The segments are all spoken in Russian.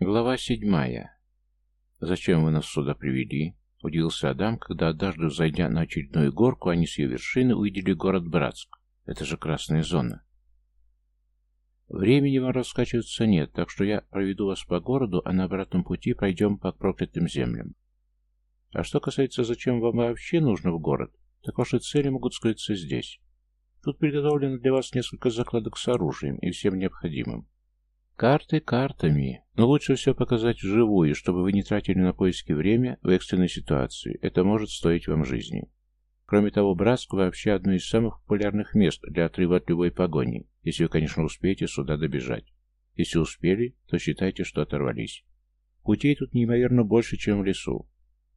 Глава седьмая. «Зачем вы нас сюда привели?» — удивился Адам, когда однажды, зайдя на очередную горку, они с ее вершины увидели город Братск. Это же красная зона. Времени вам раскачиваться нет, так что я проведу вас по городу, а на обратном пути пройдем по проклятым землям. А что касается, зачем вам вообще нужно в город, так ваши цели могут скрыться здесь. Тут приготовлено для вас несколько закладок с оружием и всем необходимым. Карты картами, но лучше все показать вживую, чтобы вы не тратили на поиски время в экстренной ситуации. Это может стоить вам жизни. Кроме того, Братск вообще одно из самых популярных мест для отрыва от любой погони, если вы, конечно, успеете сюда добежать. Если успели, то считайте, что оторвались. Путей тут неимоверно больше, чем в лесу.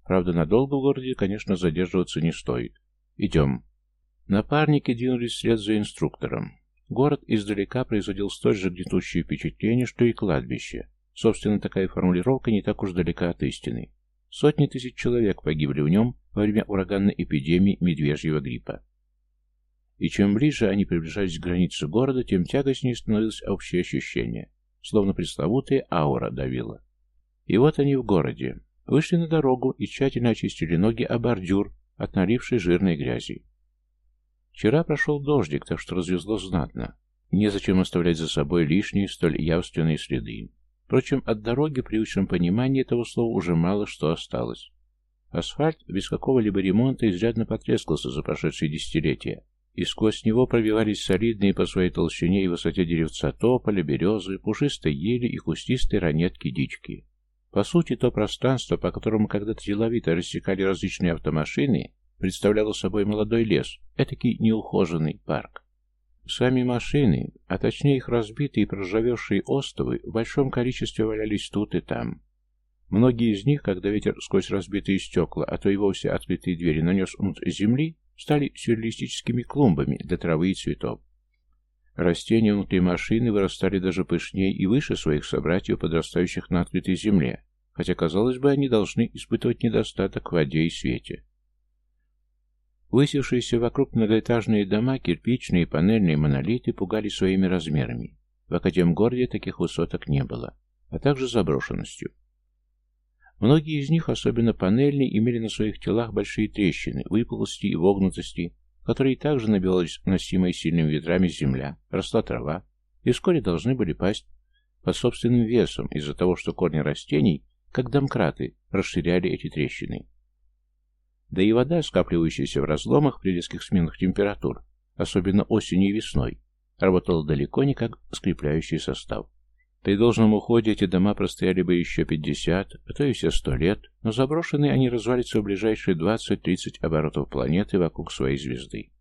Правда, надолго в городе, конечно, задерживаться не стоит. Идем. Напарники двинулись вслед за инструктором. Город издалека производил столь же гнетущее впечатление, что и кладбище. Собственно, такая формулировка не так уж далека от истины. Сотни тысяч человек погибли в нем во время ураганной эпидемии медвежьего гриппа. И чем ближе они приближались к границе города, тем тягостнее становилось общее ощущение, словно пресловутая аура давила. И вот они в городе. Вышли на дорогу и тщательно очистили ноги о бордюр от налившей жирной грязи. Вчера прошел дождик, так что развезло знатно. Незачем оставлять за собой лишние, столь явственные следы. Впрочем, от дороги, при учном понимании этого слова, уже мало что осталось. Асфальт без какого-либо ремонта изрядно потрескался за прошедшие десятилетия, и сквозь него пробивались солидные по своей толщине и высоте деревца тополя, березы, пушистой ели и кустистой ранетки дички. По сути, то пространство, по которому когда-то деловито рассекали различные автомашины, представляло собой молодой лес, этакий неухоженный парк. Сами машины, а точнее их разбитые и проржавевшие остовы, в большом количестве валялись тут и там. Многие из них, когда ветер сквозь разбитые стекла, а то и вовсе открытые двери нанес внутрь земли, стали сюрреалистическими клумбами для травы и цветов. Растения внутри машины вырастали даже пышнее и выше своих собратьев, подрастающих на открытой земле, хотя, казалось бы, они должны испытывать недостаток в воде и свете. Высевшиеся вокруг многоэтажные дома, кирпичные и панельные монолиты пугали своими размерами. В Академгороде таких высоток не было, а также заброшенностью. Многие из них, особенно панельные, имели на своих телах большие трещины, выпуклости и вогнутости, которые также набивалась носимой сильными ветрами земля, росла трава, и вскоре должны были пасть под собственным весом из-за того, что корни растений, как домкраты, расширяли эти трещины. Да и вода, скапливающаяся в разломах при резких сменах температур, особенно осенью и весной, работала далеко не как скрепляющий состав. При должном уходе эти дома простояли бы еще 50, а то и все 100 лет, но заброшенные они развалятся в ближайшие 20-30 оборотов планеты вокруг своей звезды.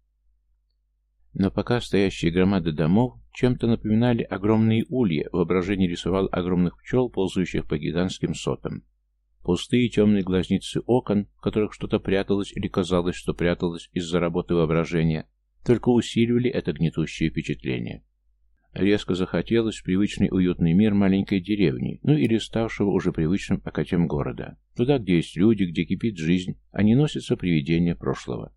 Но пока стоящие громады домов чем-то напоминали огромные улья, воображение рисовал огромных пчел, ползающих по гигантским сотам. Пустые темные глазницы окон, в которых что-то пряталось или казалось, что пряталось из-за работы воображения, только усиливали это гнетущее впечатление. Резко захотелось привычный уютный мир маленькой деревни, ну или ставшего уже привычным окатем города. Туда, где есть люди, где кипит жизнь, а не носятся привидения прошлого.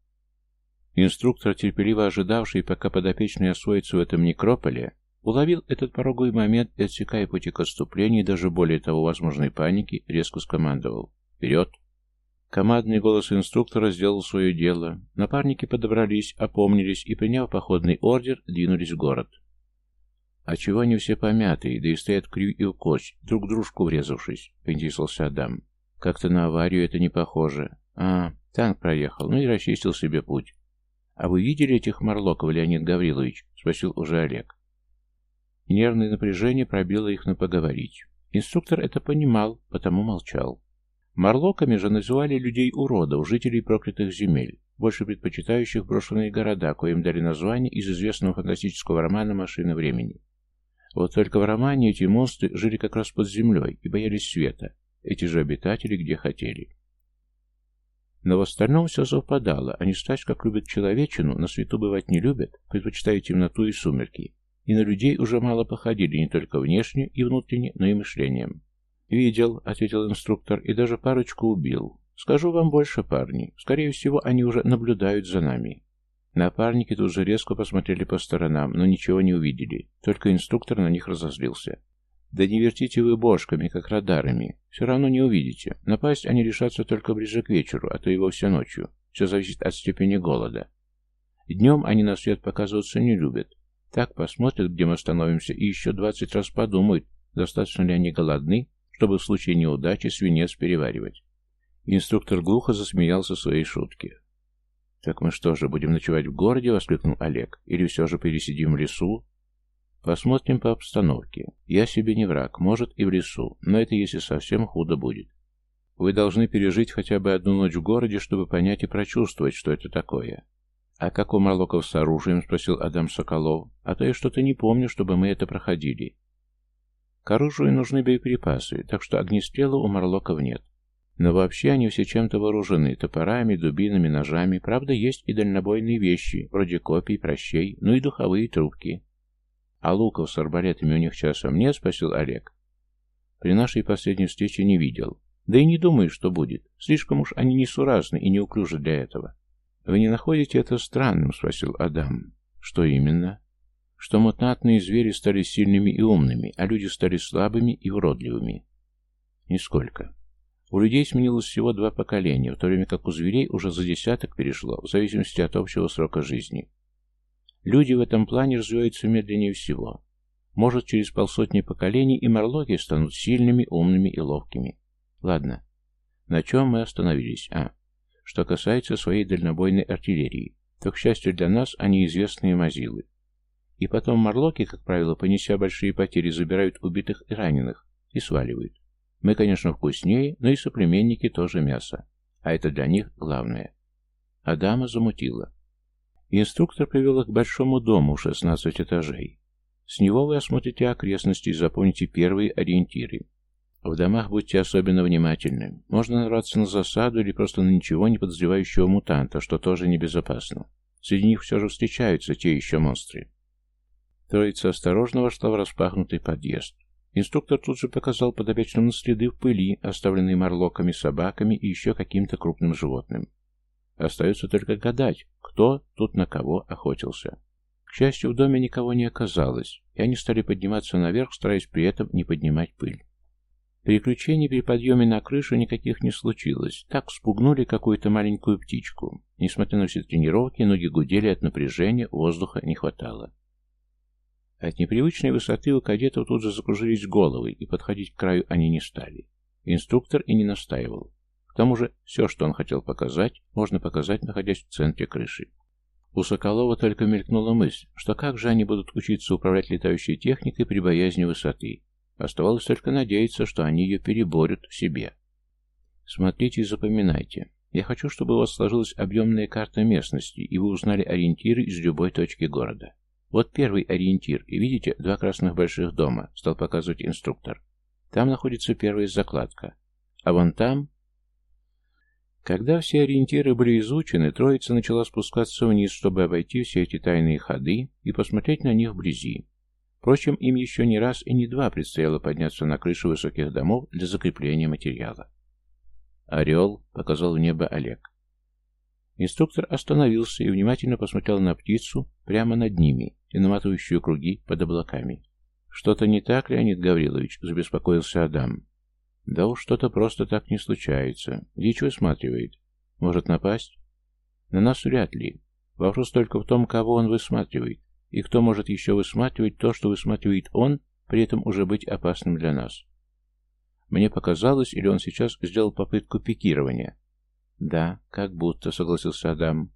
Инструктор, терпеливо ожидавший, пока подопечный освоится в этом некрополе, Уловил этот пороговый момент и, отсекая пути к отступлению, даже более того возможной паники, резко скомандовал «Вперед!». Командный голос инструктора сделал свое дело. Напарники подобрались, опомнились и, приняв походный ордер, двинулись в город. «А чего они все помятые, да и стоят крю и в кость, друг дружку врезавшись?» — поинтересовался Адам. «Как-то на аварию это не похоже. А, танк проехал, ну и расчистил себе путь». «А вы видели этих морлоков, Леонид Гаврилович?» — спросил уже Олег. Нервное напряжение пробило их на поговорить. Инструктор это понимал, потому молчал. Марлоками же называли людей-уродов, жителей проклятых земель, больше предпочитающих брошенные города, коим дали название из известного фантастического романа «Машина времени». Вот только в романе эти монстры жили как раз под землей и боялись света, эти же обитатели где хотели. Но в остальном все совпадало, они стать, как любят человечину, на свету бывать не любят, предпочитают темноту и сумерки, и на людей уже мало походили не только внешне и внутренне, но и мышлением. «Видел», — ответил инструктор, — «и даже парочку убил. Скажу вам больше, парни. Скорее всего, они уже наблюдают за нами». Напарники тут же резко посмотрели по сторонам, но ничего не увидели. Только инструктор на них разозлился. Да не вертите вы бошками, как радарами. Все равно не увидите. Напасть они решатся только ближе к вечеру, а то и вовсе ночью. Все зависит от степени голода. Днем они на свет показываться не любят. Так посмотрят, где мы остановимся, и еще двадцать раз подумают, достаточно ли они голодны, чтобы в случае неудачи свинец переваривать. Инструктор глухо засмеялся своей шутке. «Так мы что же, будем ночевать в городе?» — воскликнул Олег. «Или все же пересидим в лесу?» «Посмотрим по обстановке. Я себе не враг, может и в лесу, но это если совсем худо будет. Вы должны пережить хотя бы одну ночь в городе, чтобы понять и прочувствовать, что это такое. «А как у Марлоков с оружием?» — спросил Адам Соколов. «А то я что-то не помню, чтобы мы это проходили». К оружию нужны боеприпасы, так что огнестрела у Марлоков нет. Но вообще они все чем-то вооружены, топорами, дубинами, ножами. Правда, есть и дальнобойные вещи, вроде копий, прощей, ну и духовые трубки. А луков с арбалетами у них часом нет, спросил Олег. При нашей последней встрече не видел. Да и не думаю, что будет. Слишком уж они несуразны и неуклюжи для этого. Вы не находите это странным? Спросил Адам. Что именно? Что мутантные звери стали сильными и умными, а люди стали слабыми и уродливыми. Нисколько. У людей сменилось всего два поколения, в то время как у зверей уже за десяток перешло, в зависимости от общего срока жизни. Люди в этом плане развиваются медленнее всего. Может, через полсотни поколений и морлоки станут сильными, умными и ловкими. Ладно. На чем мы остановились? А. Что касается своей дальнобойной артиллерии, то, к счастью для нас, они известные мазилы. И потом морлоки, как правило, понеся большие потери, забирают убитых и раненых и сваливают. Мы, конечно, вкуснее, но и соплеменники тоже мясо. А это для них главное. Адама замутила. Инструктор привел их к большому дому в 16 этажей. С него вы осмотрите окрестности и запомните первые ориентиры. В домах будьте особенно внимательны. Можно нарваться на засаду или просто на ничего не подозревающего мутанта, что тоже небезопасно. Среди них все же встречаются те еще монстры. Троица осторожно вошла в распахнутый подъезд. Инструктор тут же показал подопечным на следы в пыли, оставленные морлоками, собаками и еще каким-то крупным животным. Остается только гадать, кто тут на кого охотился. К счастью, в доме никого не оказалось, и они стали подниматься наверх, стараясь при этом не поднимать пыль. Переключений при подъеме на крышу никаких не случилось. Так спугнули какую-то маленькую птичку. Несмотря на все тренировки, ноги гудели от напряжения, воздуха не хватало. От непривычной высоты у кадетов тут же закружились головы, и подходить к краю они не стали. Инструктор и не настаивал. К тому же, все, что он хотел показать, можно показать, находясь в центре крыши. У Соколова только мелькнула мысль, что как же они будут учиться управлять летающей техникой при боязни высоты. Оставалось только надеяться, что они ее переборют в себе. Смотрите и запоминайте. Я хочу, чтобы у вас сложилась объемная карта местности, и вы узнали ориентиры из любой точки города. Вот первый ориентир, и видите, два красных больших дома, стал показывать инструктор. Там находится первая закладка. А вон там... Когда все ориентиры были изучены, троица начала спускаться вниз, чтобы обойти все эти тайные ходы и посмотреть на них вблизи. Впрочем, им еще не раз и не два предстояло подняться на крышу высоких домов для закрепления материала. «Орел», — показал в небо Олег. Инструктор остановился и внимательно посмотрел на птицу прямо над ними и наматывающую круги под облаками. «Что-то не так, Леонид Гаврилович?» — забеспокоился Адам. «Да уж что-то просто так не случается. Дичь высматривает. Может напасть?» «На нас вряд ли. Вопрос только в том, кого он высматривает, и кто может еще высматривать то, что высматривает он, при этом уже быть опасным для нас. Мне показалось, или он сейчас сделал попытку пикирования, «Да, как будто», — согласился Адам.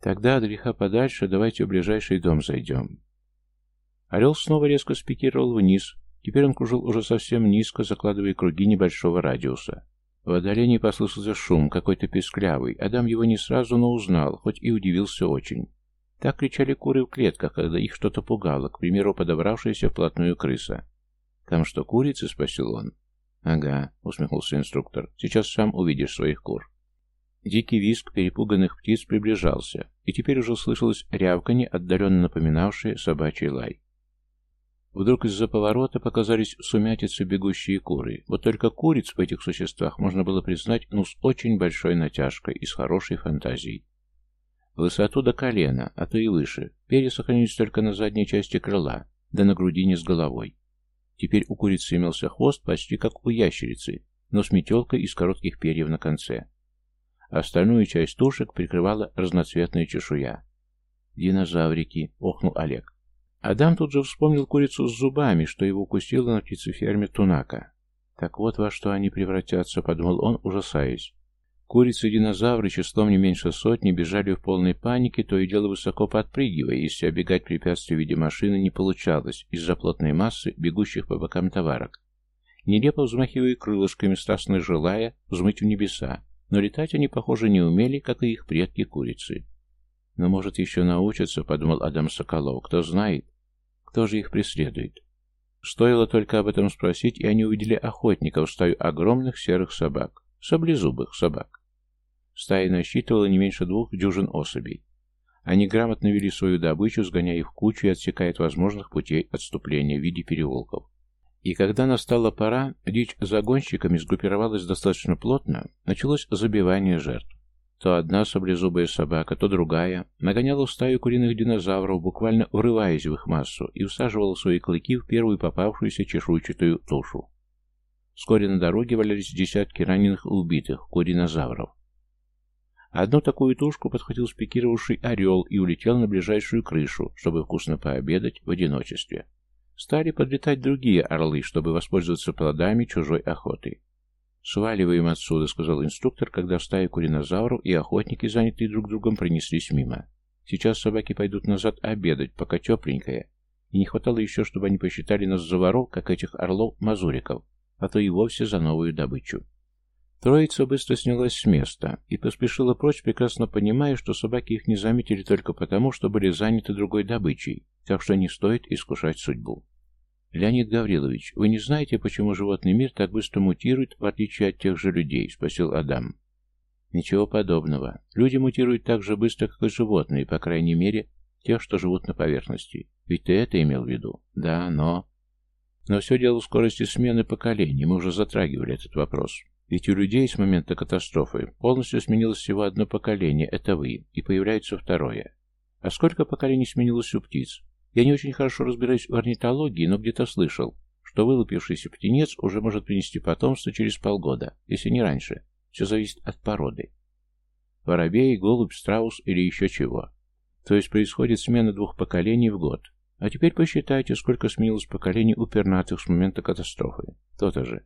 «Тогда от греха подальше давайте в ближайший дом зайдем». Орел снова резко спикировал вниз. Теперь он кружил уже совсем низко, закладывая круги небольшого радиуса. В отдалении послышался шум, какой-то песклявый. Адам его не сразу, но узнал, хоть и удивился очень. Так кричали куры в клетках, когда их что-то пугало, к примеру, подобравшаяся вплотную крыса. «Там что, курицы?» — спросил он. «Ага», — усмехнулся инструктор. «Сейчас сам увидишь своих кур». Дикий визг перепуганных птиц приближался, и теперь уже слышалось рявканье, отдаленно напоминавшее собачий лай. Вдруг из-за поворота показались сумятицы бегущие куры. Вот только куриц в этих существах можно было признать, ну, с очень большой натяжкой и с хорошей фантазией. Высоту до колена, а то и выше. Перья сохранились только на задней части крыла, да на грудине с головой. Теперь у курицы имелся хвост почти как у ящерицы, но с метелкой из коротких перьев на конце. Остальную часть тушек прикрывала разноцветная чешуя. «Динозаврики!» — охнул Олег. Адам тут же вспомнил курицу с зубами, что его укусила на птицеферме Тунака. «Так вот во что они превратятся», — подумал он, ужасаясь. Курицы-динозавры числом не меньше сотни бежали в полной панике, то и дело высоко подпрыгивая, если оббегать препятствия в виде машины не получалось из-за плотной массы бегущих по бокам товарок. Нелепо взмахивая крылышками, страстно желая взмыть в небеса, но летать они, похоже, не умели, как и их предки-курицы. «Но, может, еще научатся», — подумал Адам Соколов, — «кто знает, кто же их преследует». Стоило только об этом спросить, и они увидели охотников в стаю огромных серых собак, саблезубых собак. Стая насчитывала не меньше двух дюжин особей. Они грамотно вели свою добычу, сгоняя их в кучу и отсекая от возможных путей отступления в виде переулков. И когда настала пора, дичь загонщиками сгруппировалась достаточно плотно, началось забивание жертв. То одна саблезубая собака, то другая нагоняла стаю куриных динозавров, буквально врываясь в их массу, и усаживала свои клыки в первую попавшуюся чешуйчатую тушу. Вскоре на дороге валялись десятки раненых и убитых куринозавров. Одну такую тушку подхватил спикировавший орел и улетел на ближайшую крышу, чтобы вкусно пообедать в одиночестве. Стали подлетать другие орлы, чтобы воспользоваться плодами чужой охоты. «Сваливаем отсюда», — сказал инструктор, когда стая куринозавров и охотники, занятые друг другом, пронеслись мимо. «Сейчас собаки пойдут назад обедать, пока тепленькое. И не хватало еще, чтобы они посчитали нас за воров, как этих орлов-мазуриков, а то и вовсе за новую добычу». Троица быстро снялась с места и поспешила прочь, прекрасно понимая, что собаки их не заметили только потому, что были заняты другой добычей, так что не стоит искушать судьбу. «Леонид Гаврилович, вы не знаете, почему животный мир так быстро мутирует, в отличие от тех же людей?» — спросил Адам. «Ничего подобного. Люди мутируют так же быстро, как и животные, по крайней мере, тех, что живут на поверхности. Ведь ты это имел в виду?» «Да, но...» «Но все дело в скорости смены поколений. Мы уже затрагивали этот вопрос». Ведь у людей с момента катастрофы полностью сменилось всего одно поколение, это вы, и появляется второе. А сколько поколений сменилось у птиц? Я не очень хорошо разбираюсь в орнитологии, но где-то слышал, что вылупившийся птенец уже может принести потомство через полгода, если не раньше. Все зависит от породы. Воробей, голубь, страус или еще чего. То есть происходит смена двух поколений в год. А теперь посчитайте, сколько сменилось поколений у пернатых с момента катастрофы. То-то же.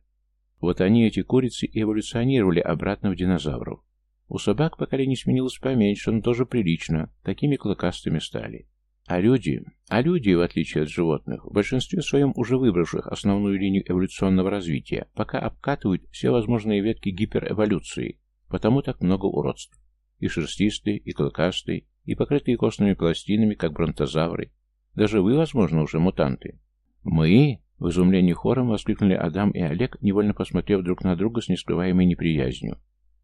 Вот они, эти курицы, и эволюционировали обратно в динозавров. У собак поколение сменилось поменьше, но тоже прилично, такими клыкастыми стали. А люди, а люди, в отличие от животных, в большинстве своем уже выбравших основную линию эволюционного развития, пока обкатывают все возможные ветки гиперэволюции, потому так много уродств. И шерстистые, и клыкастые, и покрытые костными пластинами, как бронтозавры. Даже вы, возможно, уже мутанты. Мы, в изумлении хором воскликнули Адам и Олег, невольно посмотрев друг на друга с нескрываемой неприязнью.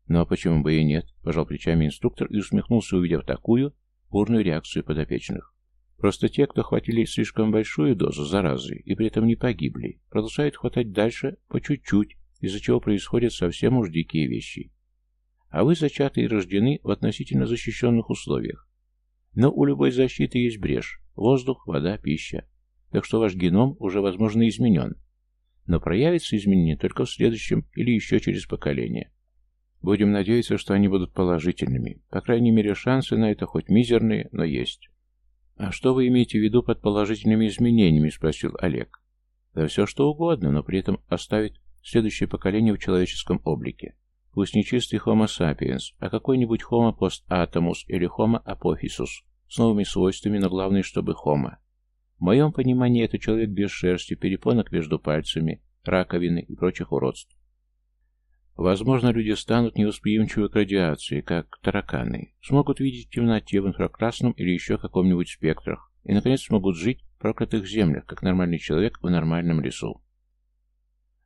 «Ну а почему бы и нет?» – пожал плечами инструктор и усмехнулся, увидев такую бурную реакцию подопечных. «Просто те, кто хватили слишком большую дозу заразы и при этом не погибли, продолжают хватать дальше по чуть-чуть, из-за чего происходят совсем уж дикие вещи. А вы зачаты и рождены в относительно защищенных условиях. Но у любой защиты есть брешь – воздух, вода, пища так что ваш геном уже, возможно, изменен. Но проявится изменение только в следующем или еще через поколение. Будем надеяться, что они будут положительными. По крайней мере, шансы на это хоть мизерные, но есть. «А что вы имеете в виду под положительными изменениями?» – спросил Олег. «Да все что угодно, но при этом оставить следующее поколение в человеческом облике. Пусть не чистый Homo sapiens, а какой-нибудь Homo post atomus или Homo apophysus с новыми свойствами, но главное, чтобы Homo. В моем понимании это человек без шерсти, перепонок между пальцами, раковины и прочих уродств. Возможно, люди станут невосприимчивы к радиации, как тараканы, смогут видеть в темноте, в инфракрасном или еще каком-нибудь спектрах, и, наконец, смогут жить в проклятых землях, как нормальный человек в нормальном лесу.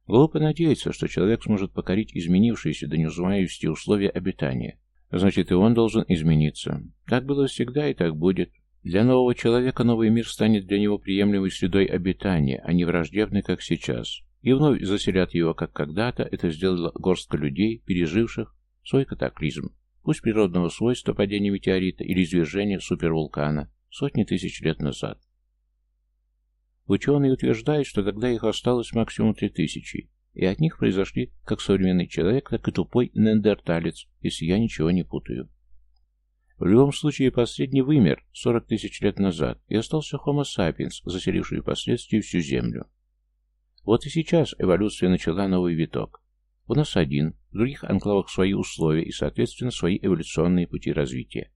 Глупо надеяться, что человек сможет покорить изменившиеся до неузнаваемости условия обитания. Значит, и он должен измениться. Так было всегда и так будет. Для нового человека новый мир станет для него приемлемой средой обитания, а не враждебной, как сейчас. И вновь заселят его, как когда-то это сделала горстка людей, переживших свой катаклизм, пусть природного свойства падения метеорита или извержения супервулкана сотни тысяч лет назад. Ученые утверждают, что тогда их осталось максимум три тысячи, и от них произошли как современный человек, так и тупой неандерталец, если я ничего не путаю. В любом случае, последний вымер 40 тысяч лет назад, и остался Homo sapiens, заселивший впоследствии всю Землю. Вот и сейчас эволюция начала новый виток. У нас один, в других анклавах свои условия и, соответственно, свои эволюционные пути развития.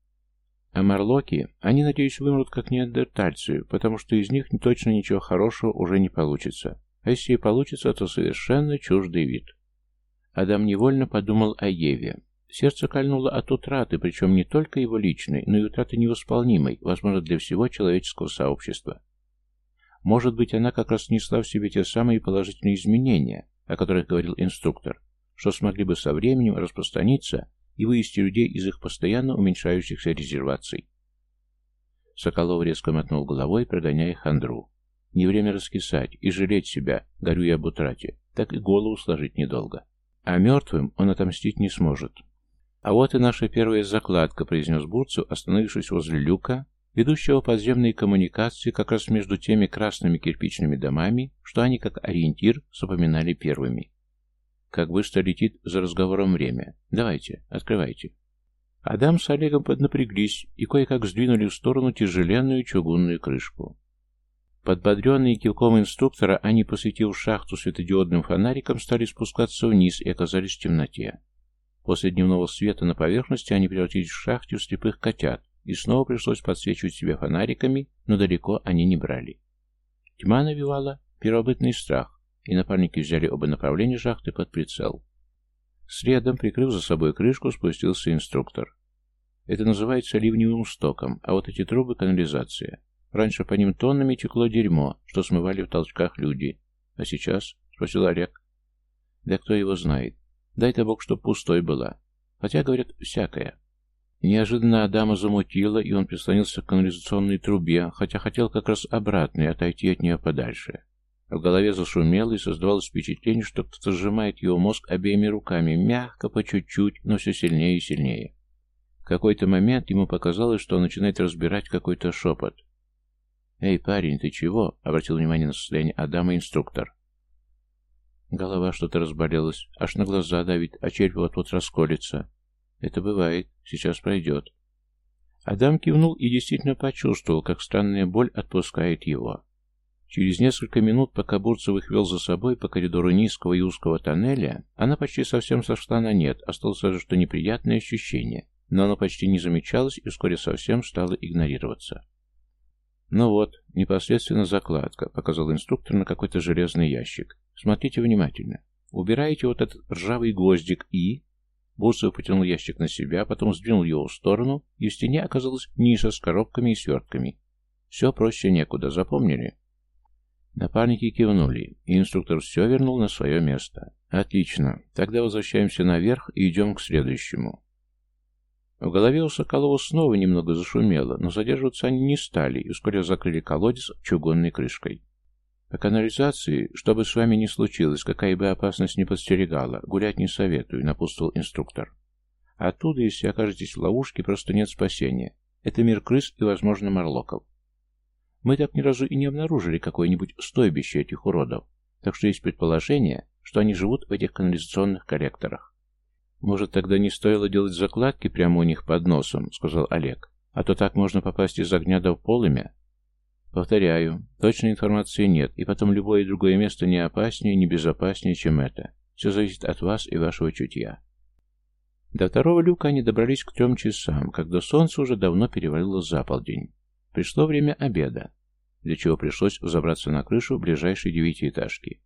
А марлоки, они, надеюсь, вымрут как неандертальцы, потому что из них точно ничего хорошего уже не получится. А если и получится, то совершенно чуждый вид. Адам невольно подумал о Еве. Сердце кольнуло от утраты, причем не только его личной, но и утраты невосполнимой, возможно, для всего человеческого сообщества. Может быть, она как раз несла в себе те самые положительные изменения, о которых говорил инструктор, что смогли бы со временем распространиться и вывести людей из их постоянно уменьшающихся резерваций. Соколов резко мотнул головой, прогоняя хандру. Не время раскисать и жалеть себя, горю я об утрате, так и голову сложить недолго. А мертвым он отомстить не сможет. «А вот и наша первая закладка», — произнес Бурцев, остановившись возле люка, ведущего подземные коммуникации как раз между теми красными кирпичными домами, что они как ориентир запоминали первыми. Как быстро летит за разговором время. Давайте, открывайте. Адам с Олегом поднапряглись и кое-как сдвинули в сторону тяжеленную чугунную крышку. Подбодренные кивком инструктора, они, посветив шахту светодиодным фонариком, стали спускаться вниз и оказались в темноте. После дневного света на поверхности они превратились в шахте слепых котят, и снова пришлось подсвечивать себя фонариками, но далеко они не брали. Тьма навевала первобытный страх, и напарники взяли оба направления шахты под прицел. Следом, прикрыв за собой крышку, спустился инструктор. Это называется ливневым стоком, а вот эти трубы — канализация. Раньше по ним тоннами текло дерьмо, что смывали в толчках люди. А сейчас? — спросил Олег. Да кто его знает. Дай-то бог, чтоб пустой была. Хотя, говорят, всякое. Неожиданно Адама замутило, и он прислонился к канализационной трубе, хотя хотел как раз обратно и отойти от нее подальше. В голове зашумело и создавалось впечатление, что кто-то сжимает его мозг обеими руками, мягко, по чуть-чуть, но все сильнее и сильнее. В какой-то момент ему показалось, что он начинает разбирать какой-то шепот. «Эй, парень, ты чего?» — обратил внимание на состояние Адама инструктор. Голова что-то разболелась, аж на глаза давит, а череп вот-вот расколется. Это бывает, сейчас пройдет. Адам кивнул и действительно почувствовал, как странная боль отпускает его. Через несколько минут, пока Бурцев их вел за собой по коридору низкого и узкого тоннеля, она почти совсем сошла на нет, осталось даже что неприятное ощущение, но оно почти не замечалось и вскоре совсем стало игнорироваться. «Ну вот, непосредственно закладка», — показал инструктор на какой-то железный ящик. «Смотрите внимательно. Убираете вот этот ржавый гвоздик и...» Бурцев потянул ящик на себя, потом сдвинул его в сторону, и в стене оказалась ниша с коробками и свертками. Все проще некуда, запомнили? Напарники кивнули, и инструктор все вернул на свое место. Отлично, тогда возвращаемся наверх и идем к следующему. В голове у Соколова снова немного зашумело, но задерживаться они не стали и вскоре закрыли колодец чугунной крышкой. По канализации, что бы с вами ни случилось, какая бы опасность ни подстерегала, гулять не советую, напутствовал инструктор. Оттуда, если окажетесь в ловушке, просто нет спасения. Это мир крыс и, возможно, морлоков. Мы так ни разу и не обнаружили какое-нибудь стойбище этих уродов, так что есть предположение, что они живут в этих канализационных коллекторах. «Может, тогда не стоило делать закладки прямо у них под носом», — сказал Олег. «А то так можно попасть из огня до полымя». Повторяю, точной информации нет, и потом любое другое место не опаснее, не безопаснее, чем это. Все зависит от вас и вашего чутья. До второго люка они добрались к трем часам, когда солнце уже давно перевалило за полдень. Пришло время обеда, для чего пришлось взобраться на крышу ближайшей девятиэтажки.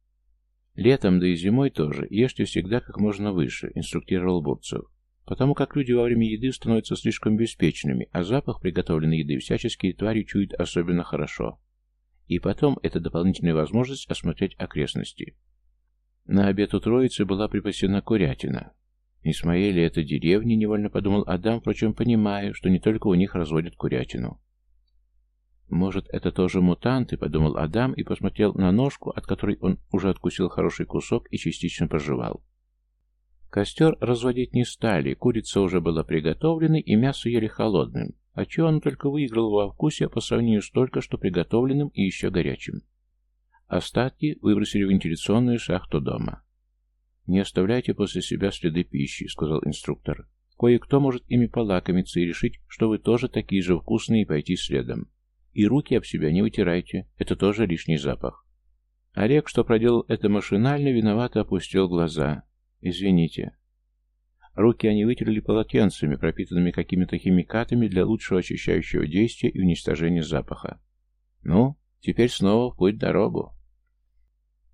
Летом, да и зимой тоже, ешьте всегда как можно выше, инструктировал Бурцев потому как люди во время еды становятся слишком беспечными, а запах приготовленной еды всяческие твари чуют особенно хорошо. И потом это дополнительная возможность осмотреть окрестности. На обед у троицы была припасена курятина. Исмаэль это деревня, невольно подумал Адам, впрочем, понимая, что не только у них разводят курятину. «Может, это тоже мутанты?» — подумал Адам и посмотрел на ножку, от которой он уже откусил хороший кусок и частично проживал. Костер разводить не стали, курица уже была приготовлена и мясо ели холодным, а чего он только выиграл во вкусе по сравнению с только что приготовленным и еще горячим. Остатки выбросили в вентиляционную шахту дома. «Не оставляйте после себя следы пищи», — сказал инструктор. «Кое-кто может ими полакомиться и решить, что вы тоже такие же вкусные и пойти следом. И руки об себя не вытирайте, это тоже лишний запах». Олег, что проделал это машинально, виновато опустил глаза. «Извините». Руки они вытерли полотенцами, пропитанными какими-то химикатами для лучшего очищающего действия и уничтожения запаха. «Ну, теперь снова в путь-дорогу».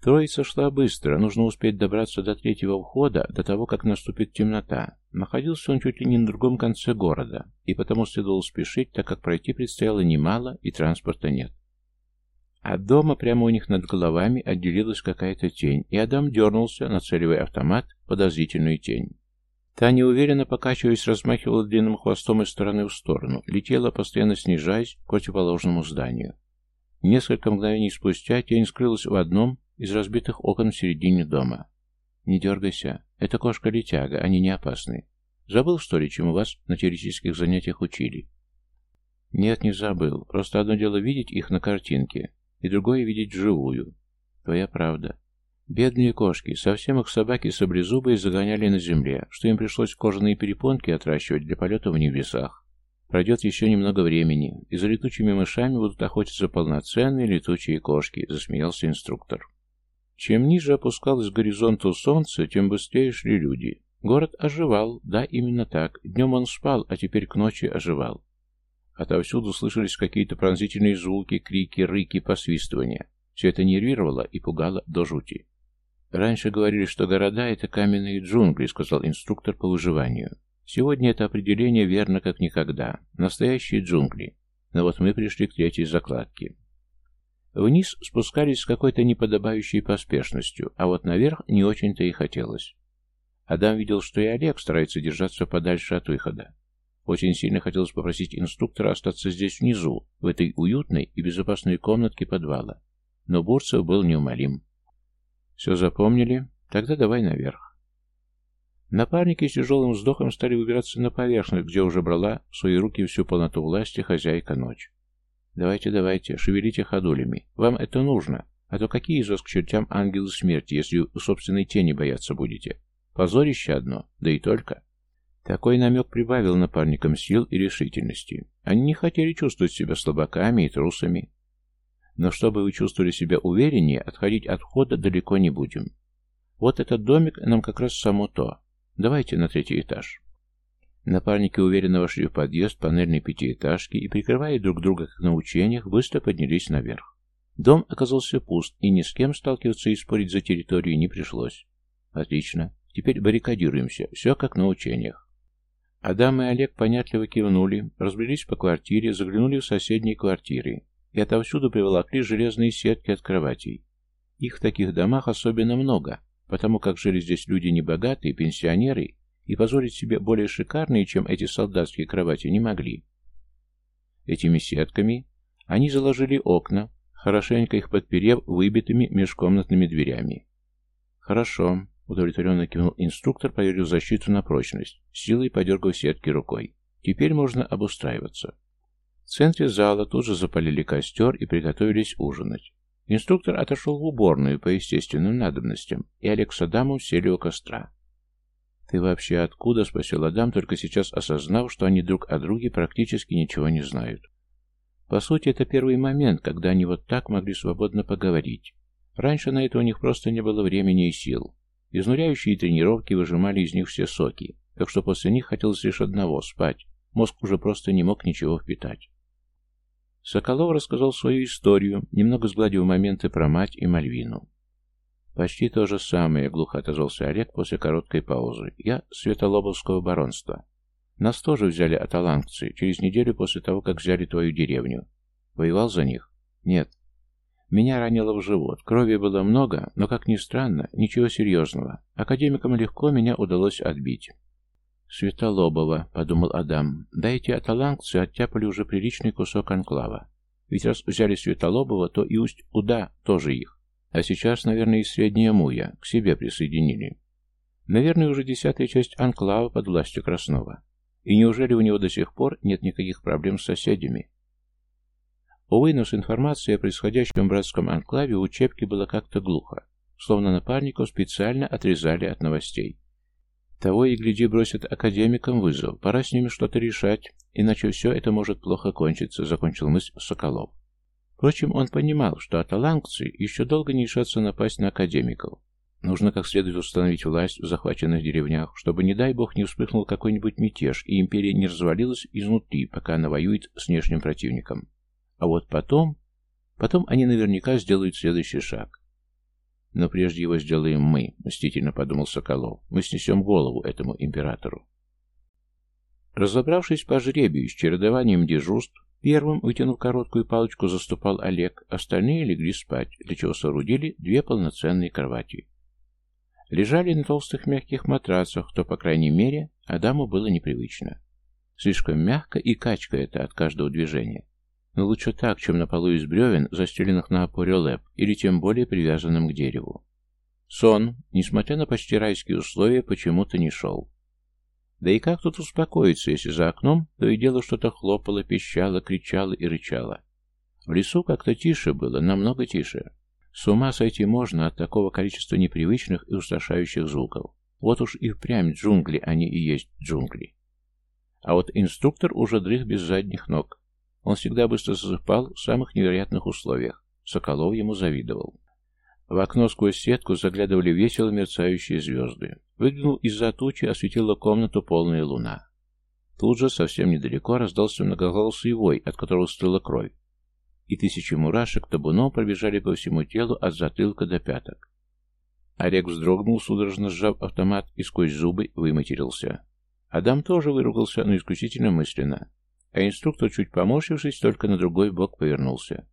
Троица шла быстро, нужно успеть добраться до третьего входа, до того, как наступит темнота. Находился он чуть ли не на другом конце города, и потому следовало спешить, так как пройти предстояло немало, и транспорта нет. От дома прямо у них над головами отделилась какая-то тень, и Адам дернулся, нацеливая автомат подозрительную тень. Та, неуверенно покачиваясь, размахивала длинным хвостом из стороны в сторону, летела, постоянно снижаясь к противоположному зданию. Несколько мгновений спустя тень скрылась в одном, из разбитых окон в середине дома. «Не дергайся. Это кошка-летяга, они не опасны. Забыл, что ли, чему вас на теоретических занятиях учили?» «Нет, не забыл. Просто одно дело видеть их на картинке, и другое видеть вживую. Твоя правда. Бедные кошки, совсем их собаки саблезубые загоняли на земле, что им пришлось кожаные перепонки отращивать для полета в небесах. Пройдет еще немного времени, и за летучими мышами будут охотиться полноценные летучие кошки, засмеялся инструктор. Чем ниже опускалось к горизонту солнце, тем быстрее шли люди. Город оживал, да, именно так. Днем он спал, а теперь к ночи оживал. Отовсюду слышались какие-то пронзительные звуки, крики, рыки, посвистывания. Все это нервировало и пугало до жути. «Раньше говорили, что города — это каменные джунгли», — сказал инструктор по выживанию. «Сегодня это определение верно как никогда. Настоящие джунгли. Но вот мы пришли к третьей закладке. Вниз спускались с какой-то неподобающей поспешностью, а вот наверх не очень-то и хотелось. Адам видел, что и Олег старается держаться подальше от выхода. Очень сильно хотелось попросить инструктора остаться здесь внизу, в этой уютной и безопасной комнатке подвала. Но Бурцев был неумолим. «Все запомнили? Тогда давай наверх». Напарники с тяжелым вздохом стали выбираться на поверхность, где уже брала в свои руки всю полноту власти хозяйка ночь. Давайте, давайте, шевелите ходулями. Вам это нужно. А то какие из вас к чертям ангелы смерти, если у собственной тени бояться будете? Позорище одно, да и только. Такой намек прибавил напарникам сил и решительности. Они не хотели чувствовать себя слабаками и трусами. Но чтобы вы чувствовали себя увереннее, отходить от входа далеко не будем. Вот этот домик нам как раз само то. Давайте на третий этаж. Напарники уверенно вошли в подъезд панельной пятиэтажки и, прикрывая друг друга как на учениях, быстро поднялись наверх. Дом оказался пуст, и ни с кем сталкиваться и спорить за территорию не пришлось. Отлично. Теперь баррикадируемся. Все как на учениях. Адам и Олег понятливо кивнули, разбрелись по квартире, заглянули в соседние квартиры и отовсюду приволокли железные сетки от кроватей. Их в таких домах особенно много, потому как жили здесь люди небогатые, пенсионеры и позволить себе более шикарные, чем эти солдатские кровати, не могли. Этими сетками они заложили окна, хорошенько их подперев выбитыми межкомнатными дверями. «Хорошо», — удовлетворенно кивнул инструктор, проверив защиту на прочность, силой подергав сетки рукой. «Теперь можно обустраиваться». В центре зала тут же запалили костер и приготовились ужинать. Инструктор отошел в уборную по естественным надобностям, и Олег с Адамом сели у костра. «Ты вообще откуда?» — спросил Адам, только сейчас осознав, что они друг о друге практически ничего не знают. По сути, это первый момент, когда они вот так могли свободно поговорить. Раньше на это у них просто не было времени и сил. Изнуряющие тренировки выжимали из них все соки, так что после них хотелось лишь одного — спать. Мозг уже просто не мог ничего впитать. Соколов рассказал свою историю, немного сгладив моменты про мать и Мальвину. «Почти то же самое», — глухо отозвался Олег после короткой паузы. «Я Светолобовского баронства. Нас тоже взяли аталангцы, через неделю после того, как взяли твою деревню. Воевал за них? Нет. Меня ранило в живот. Крови было много, но, как ни странно, ничего серьезного. Академикам легко меня удалось отбить». «Светолобова», — подумал Адам. «Да эти аталангцы оттяпали уже приличный кусок анклава. Ведь раз взяли Светолобова, то и Усть-Уда тоже их. А сейчас, наверное, и Средняя Муя к себе присоединили. Наверное, уже десятая часть анклава под властью Краснова. И неужели у него до сих пор нет никаких проблем с соседями? Увы, но с информацией о происходящем братском анклаве в учебке было как-то глухо, словно напарников специально отрезали от новостей. Того и гляди бросят академикам вызов, пора с ними что-то решать, иначе все это может плохо кончиться, закончил мысль Соколов. Впрочем, он понимал, что аталангцы еще долго не решатся напасть на академиков. Нужно как следует установить власть в захваченных деревнях, чтобы, не дай бог, не вспыхнул какой-нибудь мятеж, и империя не развалилась изнутри, пока она воюет с внешним противником. А вот потом... Потом они наверняка сделают следующий шаг. Но прежде его сделаем мы, мстительно подумал Соколов. Мы снесем голову этому императору. Разобравшись по жребию с чередованием дежурств, первым, вытянув короткую палочку, заступал Олег, остальные легли спать, для чего соорудили две полноценные кровати. Лежали на толстых мягких матрацах, то, по крайней мере, Адаму было непривычно. Слишком мягко и качка это от каждого движения. Но лучше так, чем на полу из бревен, застеленных на опоре лэп, или тем более привязанным к дереву. Сон, несмотря на почти райские условия, почему-то не шел. Да и как тут успокоиться, если за окном то и дело что-то хлопало, пищало, кричало и рычало. В лесу как-то тише было, намного тише. С ума сойти можно от такого количества непривычных и устрашающих звуков. Вот уж и впрямь джунгли, они и есть джунгли. А вот инструктор уже дрых без задних ног. Он всегда быстро засыпал в самых невероятных условиях. Соколов ему завидовал. В окно сквозь сетку заглядывали весело мерцающие звезды. Выглянул из-за тучи, осветила комнату полная луна. Тут же, совсем недалеко, раздался многоголосый вой, от которого стыла кровь. И тысячи мурашек табуном пробежали по всему телу от затылка до пяток. Олег вздрогнул, судорожно сжав автомат, и сквозь зубы выматерился. Адам тоже выругался, но исключительно мысленно. А инструктор, чуть поморщившись, только на другой бок повернулся.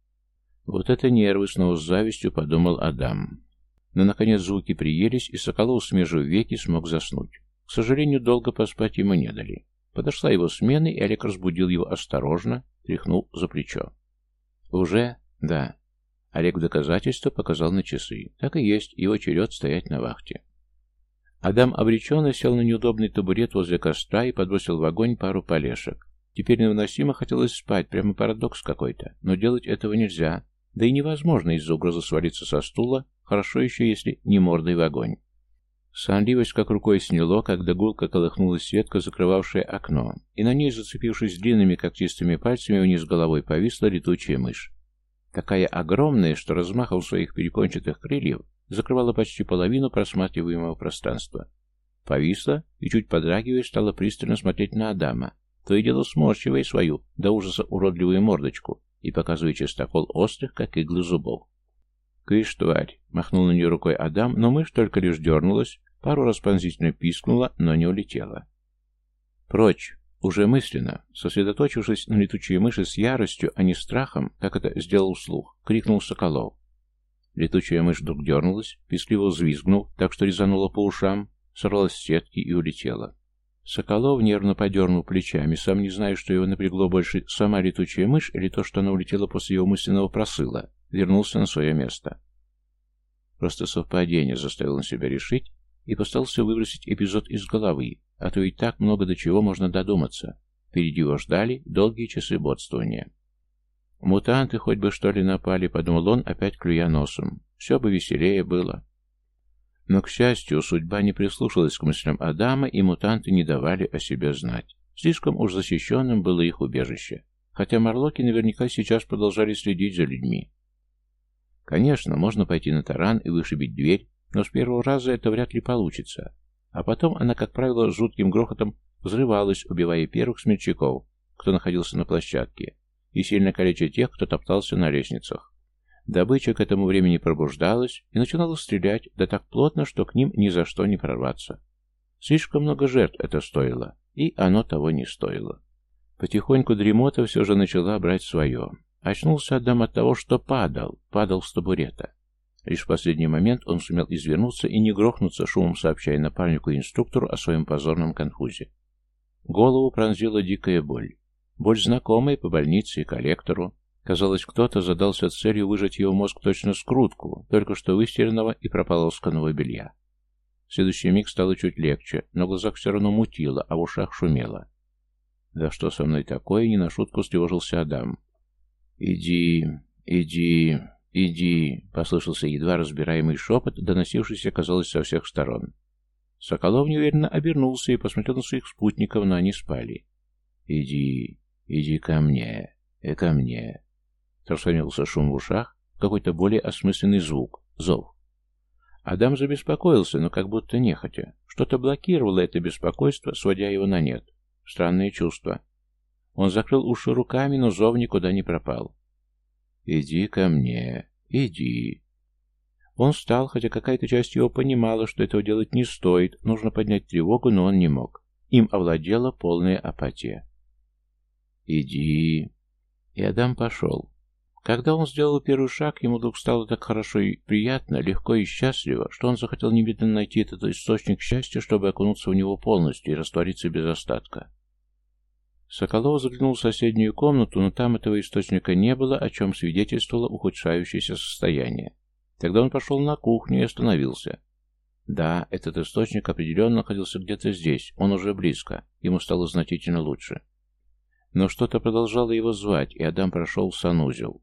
Вот это нервы, снова с завистью подумал Адам. Но, наконец, звуки приелись, и Соколов, смежив веки, смог заснуть. К сожалению, долго поспать ему не дали. Подошла его смена, и Олег разбудил его осторожно, тряхнул за плечо. «Уже? Да». Олег в доказательство показал на часы. Так и есть, его черед стоять на вахте. Адам обреченно сел на неудобный табурет возле костра и подбросил в огонь пару полешек. Теперь невыносимо хотелось спать, прямо парадокс какой-то. Но делать этого нельзя. Да и невозможно из-за угрозы свалиться со стула, хорошо еще, если не мордой в огонь. Сонливость как рукой сняло, когда гулко колыхнулась сетка, закрывавшая окно, и на ней, зацепившись длинными когтистыми пальцами, вниз головой повисла летучая мышь. Такая огромная, что размахом своих перепончатых крыльев закрывала почти половину просматриваемого пространства. Повисла и, чуть подрагивая, стала пристально смотреть на Адама, то и дело сморщивая свою до ужаса уродливую мордочку и показывая чистокол острых, как иглы зубов. «Кыш, тварь!» — махнул на нее рукой Адам, но мышь только лишь дернулась, пару раз пронзительно пискнула, но не улетела. «Прочь!» Уже мысленно, сосредоточившись на летучей мыши с яростью, а не страхом, как это сделал слух, крикнул Соколов. Летучая мышь вдруг дернулась, пискливо взвизгнув, так что резанула по ушам, сорвалась с сетки и улетела. Соколов нервно подернул плечами, сам не зная, что его напрягло больше, сама летучая мышь или то, что она улетела после его мысленного просыла, вернулся на свое место. Просто совпадение заставил он себя решить и постарался выбросить эпизод из головы, а то и так много до чего можно додуматься. Впереди его ждали долгие часы бодствования. «Мутанты хоть бы что ли напали», — подумал он, опять клюя носом. «Все бы веселее было». Но, к счастью, судьба не прислушалась к мыслям Адама, и мутанты не давали о себе знать. Слишком уж защищенным было их убежище. Хотя морлоки наверняка сейчас продолжали следить за людьми. Конечно, можно пойти на таран и вышибить дверь, но с первого раза это вряд ли получится. А потом она, как правило, с жутким грохотом взрывалась, убивая первых смельчаков, кто находился на площадке, и сильно калеча тех, кто топтался на лестницах. Добыча к этому времени пробуждалась и начинала стрелять, да так плотно, что к ним ни за что не прорваться. Слишком много жертв это стоило, и оно того не стоило. Потихоньку дремота все же начала брать свое. Очнулся Адам от того, что падал, падал с табурета. Лишь в последний момент он сумел извернуться и не грохнуться, шумом сообщая напарнику и инструктору о своем позорном конфузе. Голову пронзила дикая боль. Боль знакомая по больнице и коллектору, Казалось, кто-то задался целью выжать его мозг точно скрутку, только что выстиранного и прополосканного белья. В следующий миг стало чуть легче, но в глазах все равно мутило, а в ушах шумело. «Да что со мной такое?» — не на шутку встревожился Адам. «Иди, иди, иди!» — послышался едва разбираемый шепот, доносившийся, казалось, со всех сторон. Соколов неуверенно обернулся и посмотрел на своих спутников, но они спали. «Иди, иди ко мне, и ко мне!» Трансформировался шум в ушах, какой-то более осмысленный звук, зов. Адам забеспокоился, но как будто нехотя. Что-то блокировало это беспокойство, сводя его на нет. Странное чувство. Он закрыл уши руками, но зов никуда не пропал. «Иди ко мне, иди». Он встал, хотя какая-то часть его понимала, что этого делать не стоит, нужно поднять тревогу, но он не мог. Им овладела полная апатия. «Иди». И Адам пошел. Когда он сделал первый шаг, ему вдруг стало так хорошо и приятно, легко и счастливо, что он захотел немедленно найти этот источник счастья, чтобы окунуться в него полностью и раствориться без остатка. Соколов заглянул в соседнюю комнату, но там этого источника не было, о чем свидетельствовало ухудшающееся состояние. Тогда он пошел на кухню и остановился. Да, этот источник определенно находился где-то здесь, он уже близко, ему стало значительно лучше. Но что-то продолжало его звать, и Адам прошел в санузел.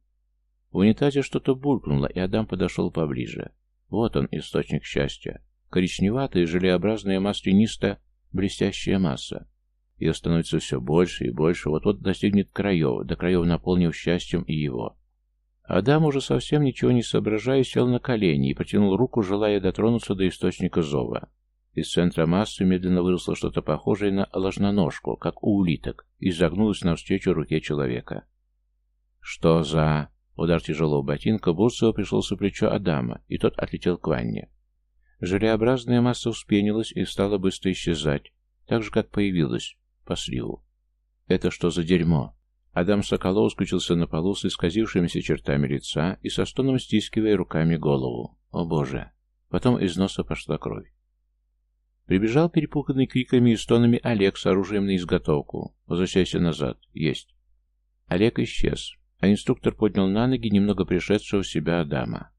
В унитазе что-то булькнуло, и Адам подошел поближе. Вот он, источник счастья. Коричневатая, желеобразная маслянистая, блестящая масса. Ее становится все больше и больше, вот-вот достигнет краев, до краев наполнив счастьем и его. Адам, уже совсем ничего не соображая, сел на колени и протянул руку, желая дотронуться до источника зова. Из центра массы медленно выросло что-то похожее на ложноножку, как у улиток, и загнулось навстречу руке человека. «Что за...» Удар тяжелого ботинка Бурцева пришелся в плечо Адама, и тот отлетел к ванне. Желеобразная масса вспенилась и стала быстро исчезать, так же, как появилась, по сливу. «Это что за дерьмо?» Адам Соколов скучился на полу с исказившимися чертами лица и со стоном стискивая руками голову. «О боже!» Потом из носа пошла кровь. Прибежал перепуганный криками и стонами Олег с оружием на изготовку. «Возвращайся назад. Есть». Олег исчез а инструктор поднял на ноги немного пришедшего в себя Адама.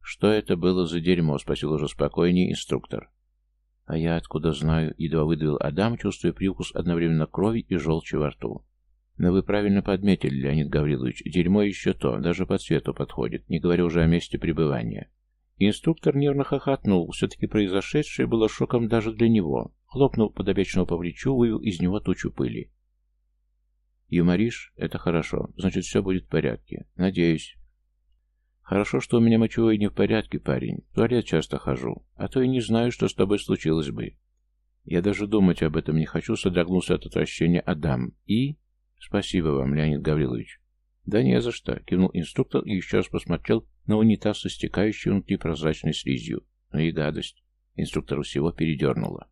«Что это было за дерьмо?» — спросил уже спокойнее инструктор. «А я откуда знаю?» — едва выдавил Адам, чувствуя привкус одновременно крови и желчи во рту. «Но вы правильно подметили, Леонид Гаврилович, дерьмо еще то, даже по цвету подходит, не говоря уже о месте пребывания». Инструктор нервно хохотнул, все-таки произошедшее было шоком даже для него. Хлопнул подопечного по плечу, вывел из него тучу пыли. Юморишь? Это хорошо. Значит, все будет в порядке. Надеюсь. Хорошо, что у меня мочевой не в порядке, парень. В туалет часто хожу. А то и не знаю, что с тобой случилось бы. Я даже думать об этом не хочу, содрогнулся от отвращения Адам. И... Спасибо вам, Леонид Гаврилович. Да не за что, кивнул инструктор и еще раз посмотрел на унитаз со стекающей внутри прозрачной слизью. Ну и гадость. Инструктору всего передернуло.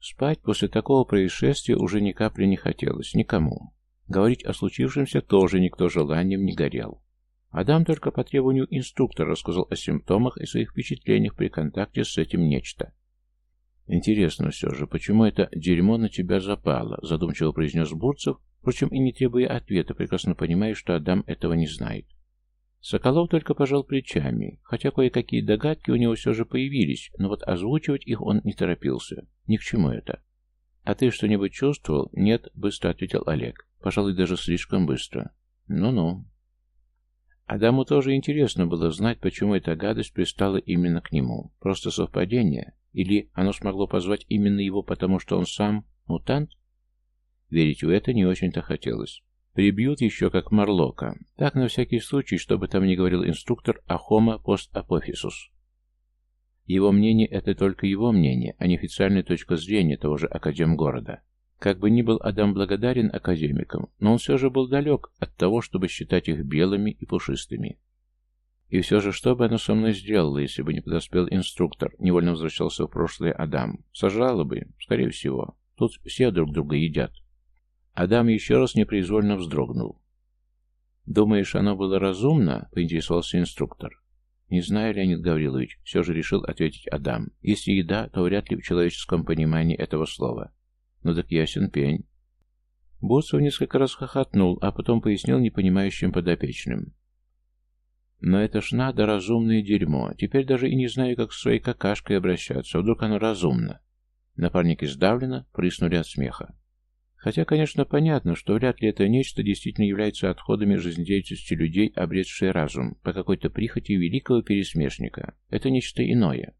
Спать после такого происшествия уже ни капли не хотелось, никому. Говорить о случившемся тоже никто желанием не горел. Адам только по требованию инструктора рассказал о симптомах и своих впечатлениях при контакте с этим нечто. «Интересно все же, почему это дерьмо на тебя запало?» задумчиво произнес Бурцев, впрочем, и не требуя ответа, прекрасно понимая, что Адам этого не знает. Соколов только пожал плечами, хотя кое-какие догадки у него все же появились, но вот озвучивать их он не торопился. Ни к чему это. «А ты что-нибудь чувствовал?» «Нет», — быстро ответил Олег. «Пожалуй, даже слишком быстро». «Ну-ну». Адаму тоже интересно было знать, почему эта гадость пристала именно к нему. Просто совпадение? Или оно смогло позвать именно его, потому что он сам мутант? Верить в это не очень-то хотелось. Прибьют еще как Марлока. Так, на всякий случай, чтобы там не говорил инструктор о Homo пост апофисус. Его мнение – это только его мнение, а не официальная точка зрения того же академгорода. Как бы ни был Адам благодарен академикам, но он все же был далек от того, чтобы считать их белыми и пушистыми. И все же, что бы оно со мной сделало, если бы не подоспел инструктор, невольно возвращался в прошлое Адам? Сожрало бы, скорее всего. Тут все друг друга едят. Адам еще раз непроизвольно вздрогнул. «Думаешь, оно было разумно?» — поинтересовался инструктор. «Не знаю, Леонид Гаврилович», — все же решил ответить Адам. «Если и да, то вряд ли в человеческом понимании этого слова». «Ну так ясен пень». Боцов несколько раз хохотнул, а потом пояснил непонимающим подопечным. «Но это ж надо разумное дерьмо. Теперь даже и не знаю, как с своей какашкой обращаться. Вдруг оно разумно?» Напарники сдавленно прыснули от смеха. Хотя, конечно, понятно, что вряд ли это нечто действительно является отходами жизнедеятельности людей, обретшие разум, по какой-то прихоти великого пересмешника. Это нечто иное.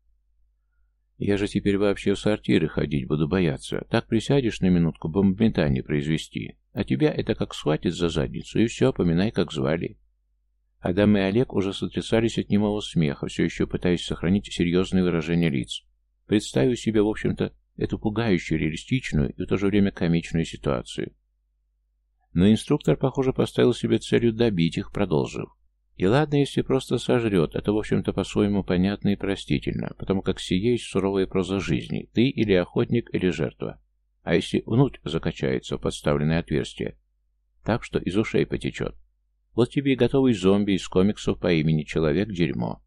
Я же теперь вообще в сортиры ходить буду бояться. Так присядешь на минутку бомбометание произвести, а тебя это как схватит за задницу, и все, поминай, как звали. Адам и Олег уже сотрясались от немого смеха, все еще пытаясь сохранить серьезное выражение лиц. Представив себе, в общем-то, эту пугающую, реалистичную и в то же время комичную ситуацию. Но инструктор, похоже, поставил себе целью добить их, продолжив. И ладно, если просто сожрет, это, в общем-то, по-своему понятно и простительно, потому как сие есть суровая проза жизни, ты или охотник, или жертва. А если внутрь закачается в подставленное отверстие, так что из ушей потечет. Вот тебе и готовый зомби из комиксов по имени Человек-дерьмо.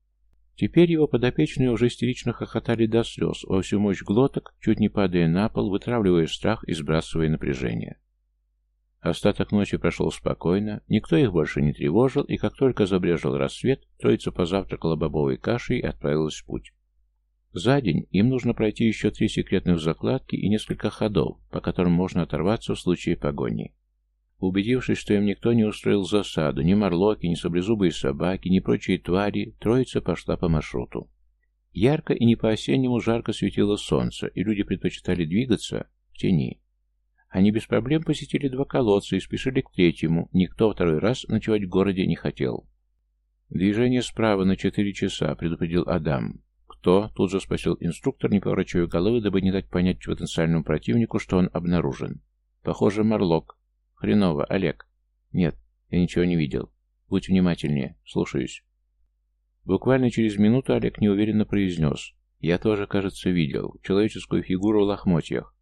Теперь его подопечные уже истерично хохотали до слез, во всю мощь глоток, чуть не падая на пол, вытравливая страх и сбрасывая напряжение. Остаток ночи прошел спокойно, никто их больше не тревожил, и как только забрежил рассвет, троица позавтракала бобовой кашей и отправилась в путь. За день им нужно пройти еще три секретных закладки и несколько ходов, по которым можно оторваться в случае погони. Убедившись, что им никто не устроил засаду, ни морлоки, ни саблезубые собаки, ни прочие твари, троица пошла по маршруту. Ярко и не по-осеннему жарко светило солнце, и люди предпочитали двигаться в тени. Они без проблем посетили два колодца и спешили к третьему, никто второй раз ночевать в городе не хотел. «Движение справа на четыре часа», — предупредил Адам. «Кто?» — тут же спросил инструктор, не поворачивая головы, дабы не дать понять потенциальному противнику, что он обнаружен. «Похоже, Марлок. Хреново, Олег. Нет, я ничего не видел. Будь внимательнее. Слушаюсь. Буквально через минуту Олег неуверенно произнес. Я тоже, кажется, видел. Человеческую фигуру в лохмотьях.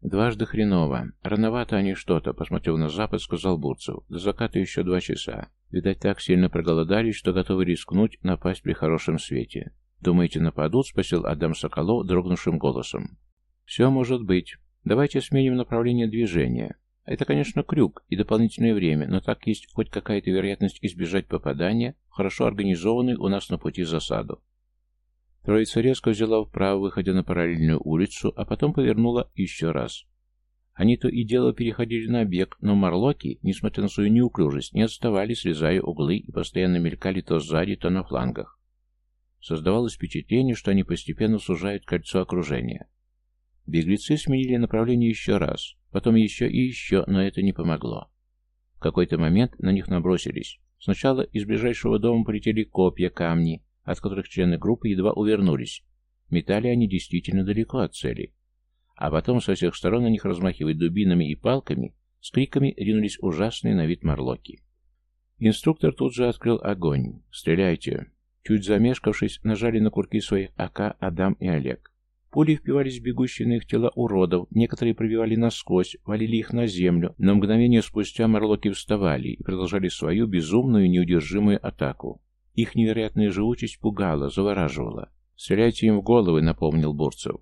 Дважды хреново. Рановато они что-то, посмотрел на запад, сказал Бурцев. До заката еще два часа. Видать, так сильно проголодались, что готовы рискнуть напасть при хорошем свете. «Думаете, нападут?» — спросил Адам Соколов дрогнувшим голосом. «Все может быть. Давайте сменим направление движения. Это, конечно, крюк и дополнительное время, но так есть хоть какая-то вероятность избежать попадания в хорошо организованную у нас на пути засаду. Троица резко взяла вправо, выходя на параллельную улицу, а потом повернула еще раз. Они то и дело переходили на бег, но марлоки, несмотря на свою неуклюжесть, не отставали, срезая углы и постоянно мелькали то сзади, то на флангах. Создавалось впечатление, что они постепенно сужают кольцо окружения. Беглецы сменили направление еще раз, Потом еще и еще, но это не помогло. В какой-то момент на них набросились. Сначала из ближайшего дома полетели копья, камни, от которых члены группы едва увернулись. Метали они действительно далеко от цели. А потом со всех сторон на них, размахивая дубинами и палками, с криками ринулись ужасные на вид морлоки. Инструктор тут же открыл огонь. «Стреляйте!» Чуть замешкавшись, нажали на курки своих АК Адам и Олег. Пули впивались в бегущие на их тела уродов, некоторые пробивали насквозь, валили их на землю, но мгновение спустя морлоки вставали и продолжали свою безумную неудержимую атаку. Их невероятная живучесть пугала, завораживала. «Стреляйте им в головы», — напомнил Бурцев.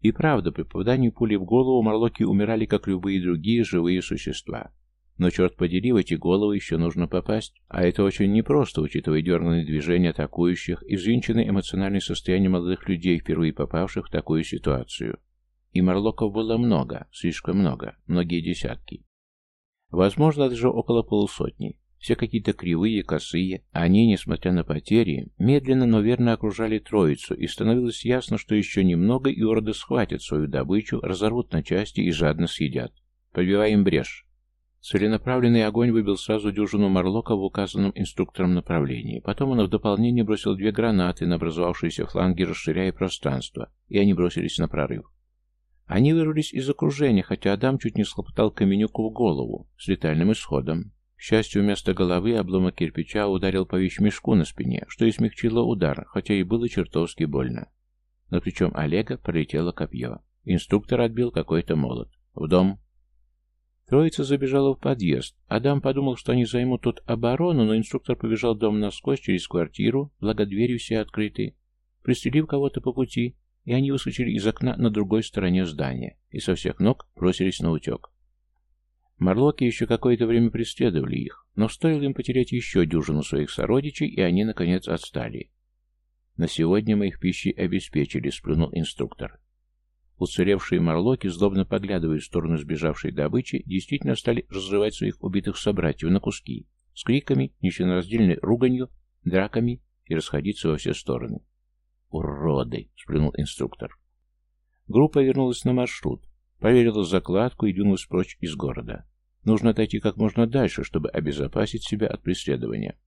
И правда, при попадании пули в голову морлоки умирали, как любые другие живые существа. Но, черт подери, в эти головы еще нужно попасть. А это очень непросто, учитывая дерганные движения атакующих и взвинченное эмоциональное состояние молодых людей, впервые попавших в такую ситуацию. И морлоков было много, слишком много, многие десятки. Возможно, даже около полусотни. Все какие-то кривые, косые. Они, несмотря на потери, медленно, но верно окружали троицу, и становилось ясно, что еще немного, и уроды схватят свою добычу, разорвут на части и жадно съедят. Пробиваем брешь. Целенаправленный огонь выбил сразу дюжину Марлока в указанном инструктором направлении. Потом он в дополнение бросил две гранаты на образовавшиеся фланги, расширяя пространство, и они бросились на прорыв. Они вырвались из окружения, хотя Адам чуть не схлопотал Каменюку в голову, с летальным исходом. К счастью, вместо головы обломок кирпича ударил по вещмешку на спине, что и смягчило удар, хотя и было чертовски больно. Но причем Олега пролетело копье. Инструктор отбил какой-то молот. В дом Троица забежала в подъезд. Адам подумал, что они займут тут оборону, но инструктор побежал дом насквозь через квартиру, благо двери все открыты, пристрелив кого-то по пути, и они выскочили из окна на другой стороне здания и со всех ног бросились на утек. Марлоки еще какое-то время преследовали их, но стоило им потерять еще дюжину своих сородичей, и они, наконец, отстали. «На сегодня мы их пищей обеспечили», — сплюнул инструктор. Уцелевшие морлоки, злобно поглядывая в сторону сбежавшей добычи, действительно стали разрывать своих убитых собратьев на куски, с криками, нечленораздельной руганью, драками и расходиться во все стороны. «Уроды!» — сплюнул инструктор. Группа вернулась на маршрут, проверила закладку и двинулась прочь из города. Нужно отойти как можно дальше, чтобы обезопасить себя от преследования.